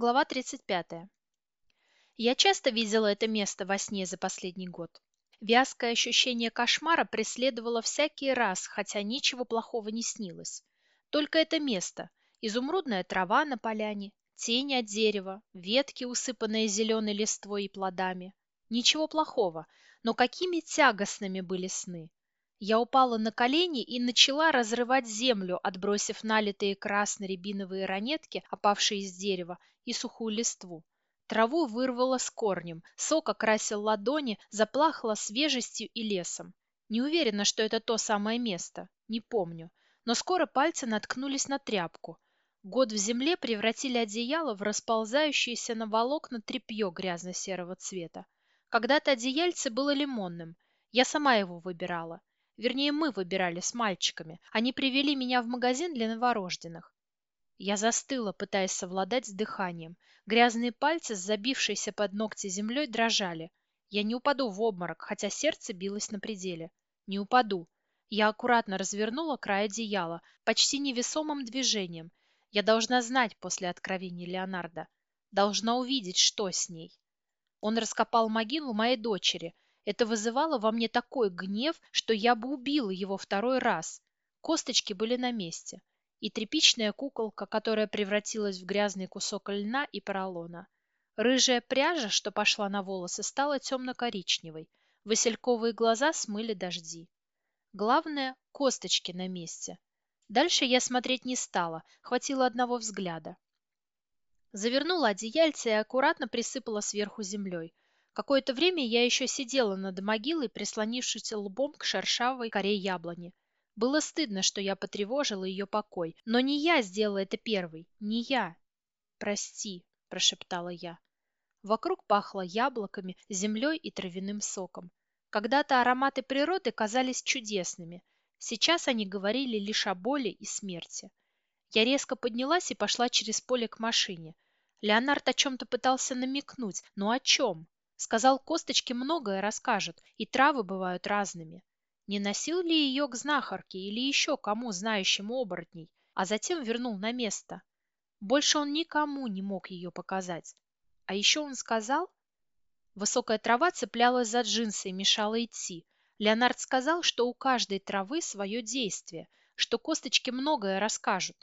Глава 35. Я часто видела это место во сне за последний год. Вязкое ощущение кошмара преследовало всякий раз, хотя ничего плохого не снилось. Только это место, изумрудная трава на поляне, тень от дерева, ветки, усыпанные зеленой листвой и плодами. Ничего плохого, но какими тягостными были сны. Я упала на колени и начала разрывать землю, отбросив налитые красно-рябиновые ранетки, опавшие из дерева, и сухую листву. Траву вырвало с корнем, сок окрасил ладони, заплахло свежестью и лесом. Не уверена, что это то самое место, не помню. Но скоро пальцы наткнулись на тряпку. Год в земле превратили одеяло в расползающееся на волокна тряпье грязно-серого цвета. Когда-то одеяльце было лимонным. Я сама его выбирала. Вернее, мы выбирали с мальчиками. Они привели меня в магазин для новорожденных. Я застыла, пытаясь совладать с дыханием. Грязные пальцы, забившиеся под ногти землей, дрожали. Я не упаду в обморок, хотя сердце билось на пределе. Не упаду. Я аккуратно развернула край одеяла, почти невесомым движением. Я должна знать после откровения Леонардо. Должна увидеть, что с ней. Он раскопал могилу моей дочери – это вызывало во мне такой гнев, что я бы убила его второй раз. Косточки были на месте. И тряпичная куколка, которая превратилась в грязный кусок льна и поролона. Рыжая пряжа, что пошла на волосы, стала темно-коричневой. Васильковые глаза смыли дожди. Главное – косточки на месте. Дальше я смотреть не стала, хватило одного взгляда. Завернула одеяльце и аккуратно присыпала сверху землей. Какое-то время я еще сидела над могилой, прислонившись лбом к шершавой коре яблони. Было стыдно, что я потревожила ее покой, но не я сделала это первой, не я. «Прости», – прошептала я. Вокруг пахло яблоками, землей и травяным соком. Когда-то ароматы природы казались чудесными. Сейчас они говорили лишь о боли и смерти. Я резко поднялась и пошла через поле к машине. Леонард о чем-то пытался намекнуть, но о чем? Сказал, косточки многое расскажут, и травы бывают разными. Не носил ли ее к знахарке или еще кому, знающему оборотней, а затем вернул на место? Больше он никому не мог ее показать. А еще он сказал... Высокая трава цеплялась за джинсы и мешала идти. Леонард сказал, что у каждой травы свое действие, что косточки многое расскажут.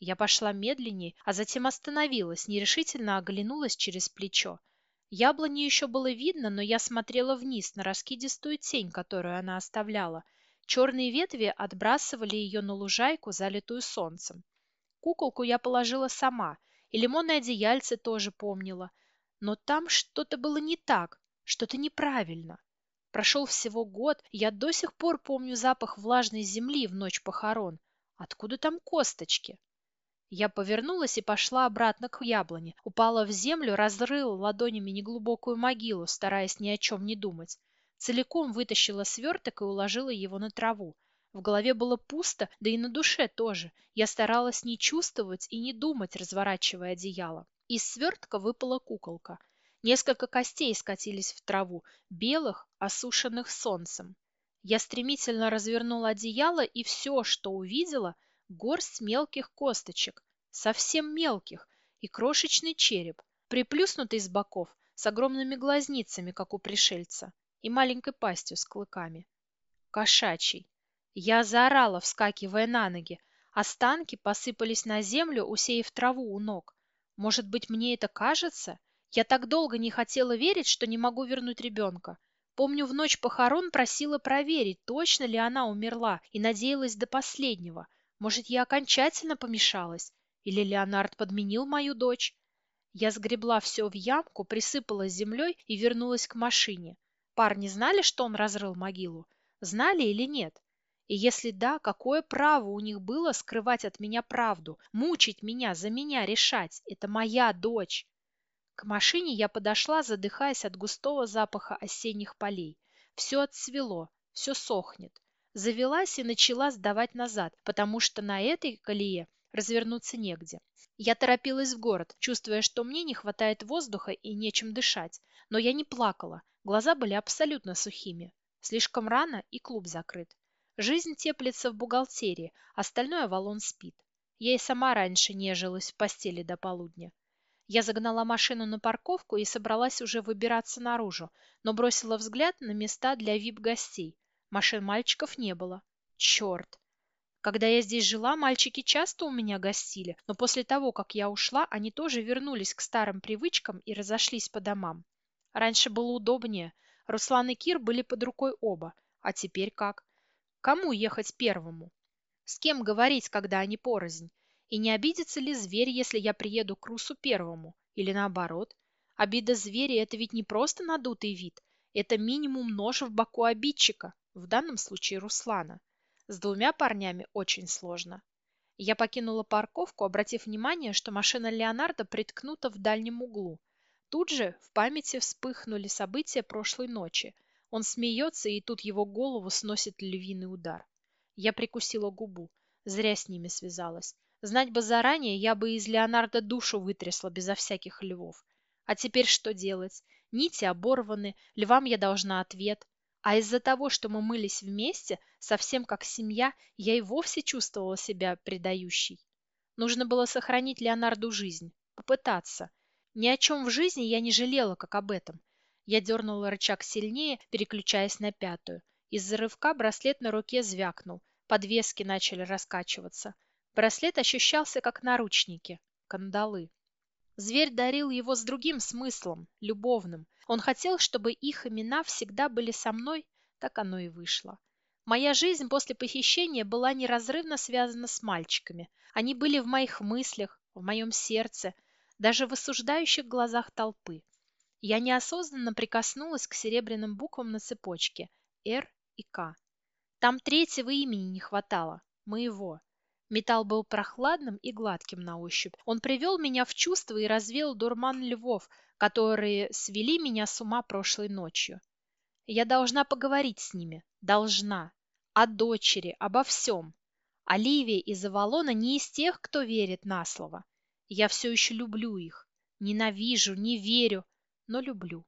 Я пошла медленнее, а затем остановилась, нерешительно оглянулась через плечо. Яблони еще было видно, но я смотрела вниз на раскидистую тень, которую она оставляла. Черные ветви отбрасывали ее на лужайку, залитую солнцем. Куколку я положила сама, и лимонное одеяльце тоже помнила. Но там что-то было не так, что-то неправильно. Прошел всего год, я до сих пор помню запах влажной земли в ночь похорон. Откуда там косточки? Я повернулась и пошла обратно к яблоне. Упала в землю, разрыла ладонями неглубокую могилу, стараясь ни о чем не думать. Целиком вытащила сверток и уложила его на траву. В голове было пусто, да и на душе тоже. Я старалась не чувствовать и не думать, разворачивая одеяло. Из свертка выпала куколка. Несколько костей скатились в траву, белых, осушенных солнцем. Я стремительно развернула одеяло, и все, что увидела – горсть мелких косточек, совсем мелких, и крошечный череп, приплюснутый с боков, с огромными глазницами, как у пришельца, и маленькой пастью с клыками. Кошачий. Я заорала, вскакивая на ноги. Останки посыпались на землю, усеяв траву у ног. Может быть, мне это кажется? Я так долго не хотела верить, что не могу вернуть ребенка. Помню, в ночь похорон просила проверить, точно ли она умерла, и надеялась до последнего – может, я окончательно помешалась? Или Леонард подменил мою дочь? Я сгребла все в ямку, присыпала землей и вернулась к машине. Парни знали, что он разрыл могилу? Знали или нет? И если да, какое право у них было скрывать от меня правду, мучить меня, за меня решать? Это моя дочь. К машине я подошла, задыхаясь от густого запаха осенних полей. Все отцвело, все сохнет завелась и начала сдавать назад, потому что на этой колее развернуться негде. Я торопилась в город, чувствуя, что мне не хватает воздуха и нечем дышать. Но я не плакала, глаза были абсолютно сухими. Слишком рано и клуб закрыт. Жизнь теплится в бухгалтерии, остальное Валон спит. Я и сама раньше нежилась в постели до полудня. Я загнала машину на парковку и собралась уже выбираться наружу, но бросила взгляд на места для вип-гостей. Машин мальчиков не было. Черт! Когда я здесь жила, мальчики часто у меня гостили, но после того, как я ушла, они тоже вернулись к старым привычкам и разошлись по домам. Раньше было удобнее. Руслан и Кир были под рукой оба. А теперь как? Кому ехать первому? С кем говорить, когда они порознь? И не обидится ли зверь, если я приеду к Русу первому? Или наоборот? Обида зверя – это ведь не просто надутый вид. Это минимум нож в боку обидчика, в данном случае Руслана. С двумя парнями очень сложно. Я покинула парковку, обратив внимание, что машина Леонардо приткнута в дальнем углу. Тут же в памяти вспыхнули события прошлой ночи. Он смеется, и тут его голову сносит львиный удар. Я прикусила губу. Зря с ними связалась. Знать бы заранее, я бы из Леонардо душу вытрясла безо всяких львов. А теперь что делать? Нити оборваны, львам я должна ответ. А из-за того, что мы мылись вместе, совсем как семья, я и вовсе чувствовала себя предающей. Нужно было сохранить Леонарду жизнь, попытаться. Ни о чем в жизни я не жалела, как об этом. Я дернула рычаг сильнее, переключаясь на пятую. Из-за рывка браслет на руке звякнул, подвески начали раскачиваться. Браслет ощущался, как наручники, кандалы. Зверь дарил его с другим смыслом, любовным. Он хотел, чтобы их имена всегда были со мной, так оно и вышло. Моя жизнь после похищения была неразрывно связана с мальчиками. Они были в моих мыслях, в моем сердце, даже в осуждающих глазах толпы. Я неосознанно прикоснулась к серебряным буквам на цепочке «Р» и «К». Там третьего имени не хватало, моего. Металл был прохладным и гладким на ощупь. Он привел меня в чувство и развеял дурман львов, которые свели меня с ума прошлой ночью. Я должна поговорить с ними. Должна. О дочери, обо всем. Оливия из Авалона не из тех, кто верит на слово. Я все еще люблю их. Ненавижу, не верю, но люблю.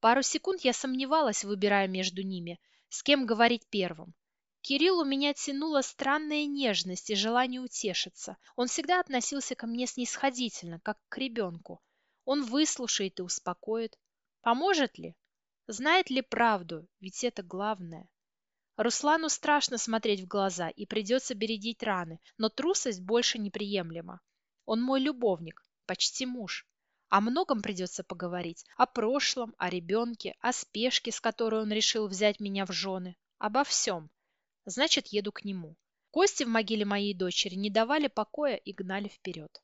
Пару секунд я сомневалась, выбирая между ними, с кем говорить первым. Кирилл у меня тянула странная нежность и желание утешиться. Он всегда относился ко мне снисходительно, как к ребенку. Он выслушает и успокоит. Поможет ли? Знает ли правду? Ведь это главное. Руслану страшно смотреть в глаза и придется бередить раны, но трусость больше неприемлема. Он мой любовник, почти муж. О многом придется поговорить. О прошлом, о ребенке, о спешке, с которой он решил взять меня в жены. Обо всем. Значит, еду к нему. Кости в могиле моей дочери не давали покоя и гнали вперед.